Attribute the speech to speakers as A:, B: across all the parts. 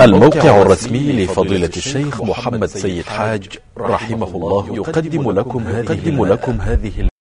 A: الموقع الرسمي لفضيلة الشيخ محمد سيد حاج رحمه الله يقدم لكم يقدم لكم هذه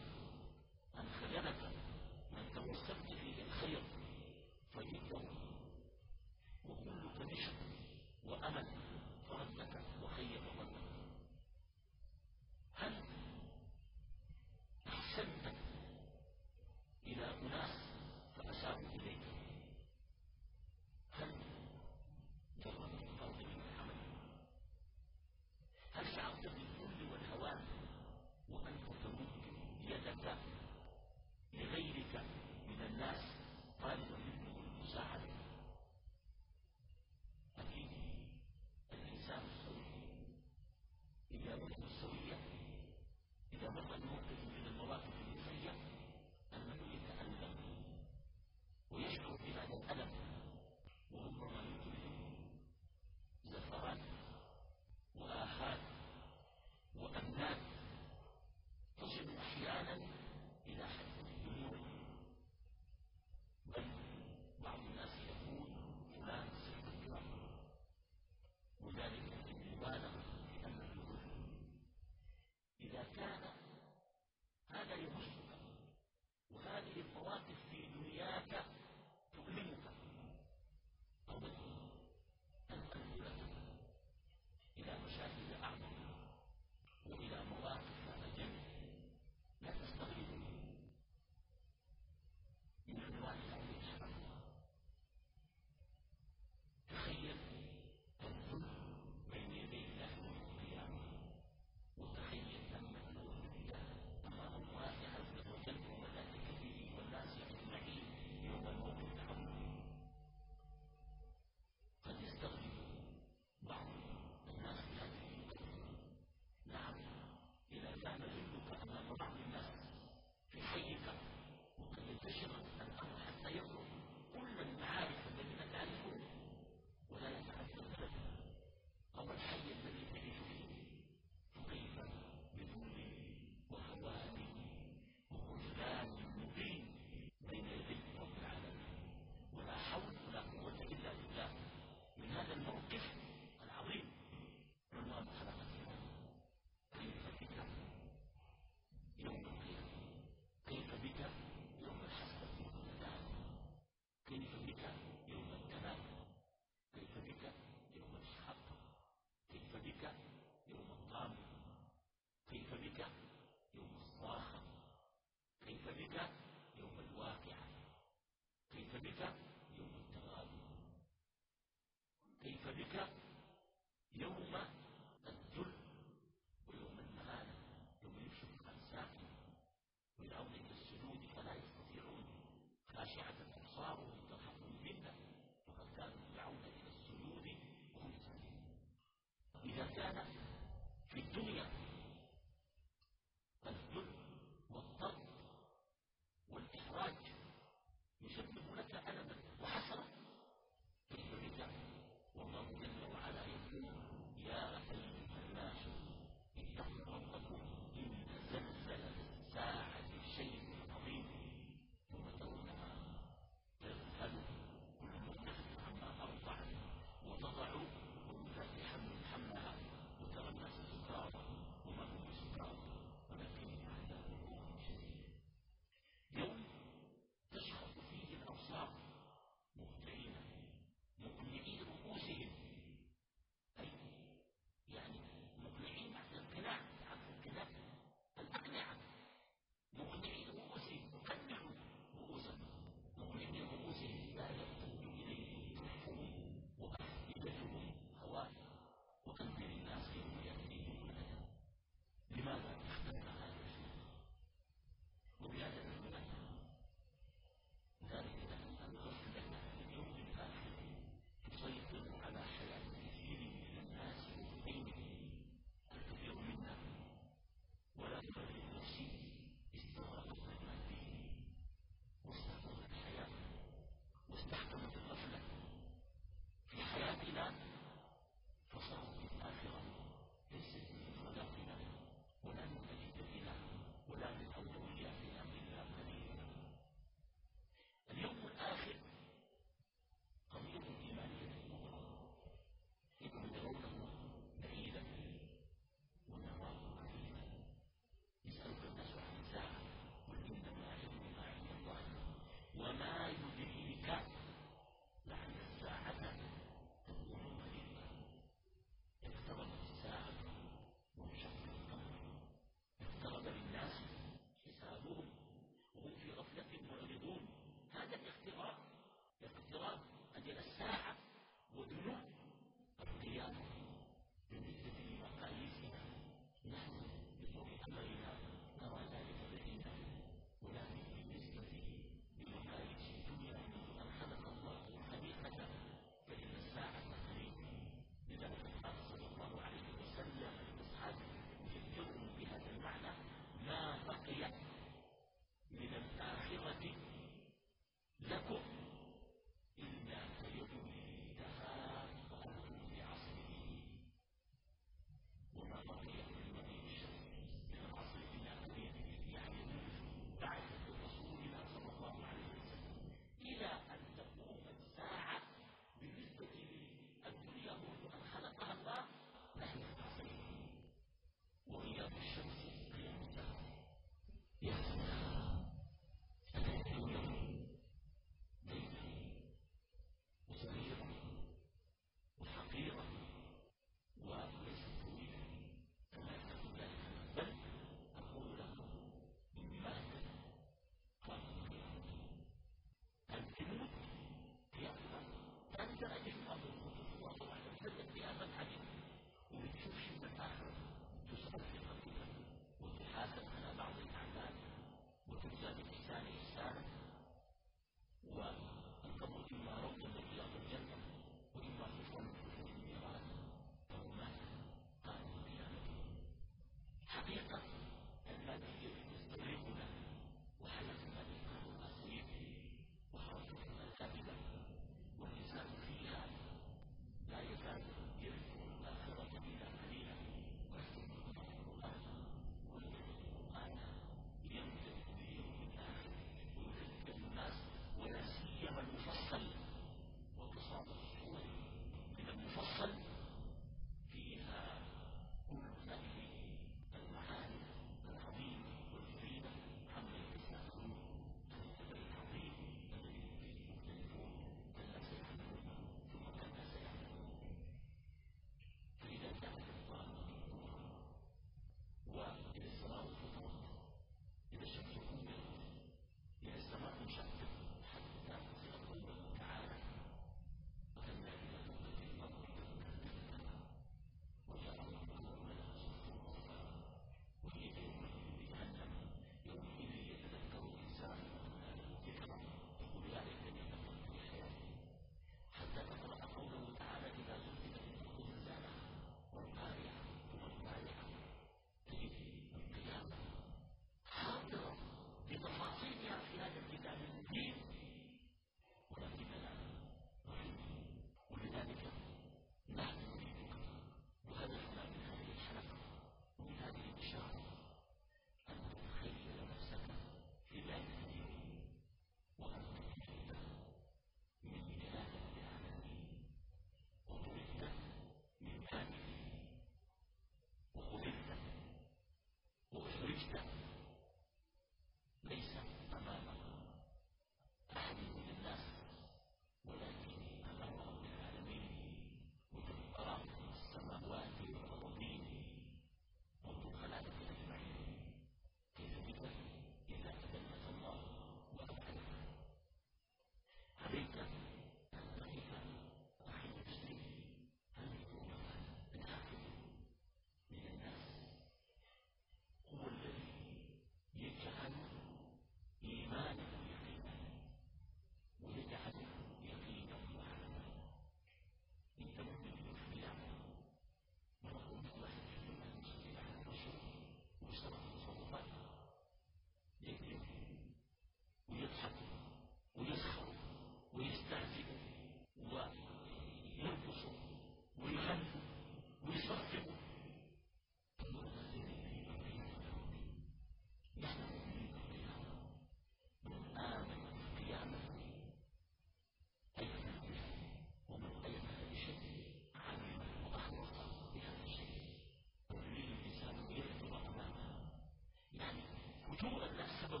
A: دون أن نحسبه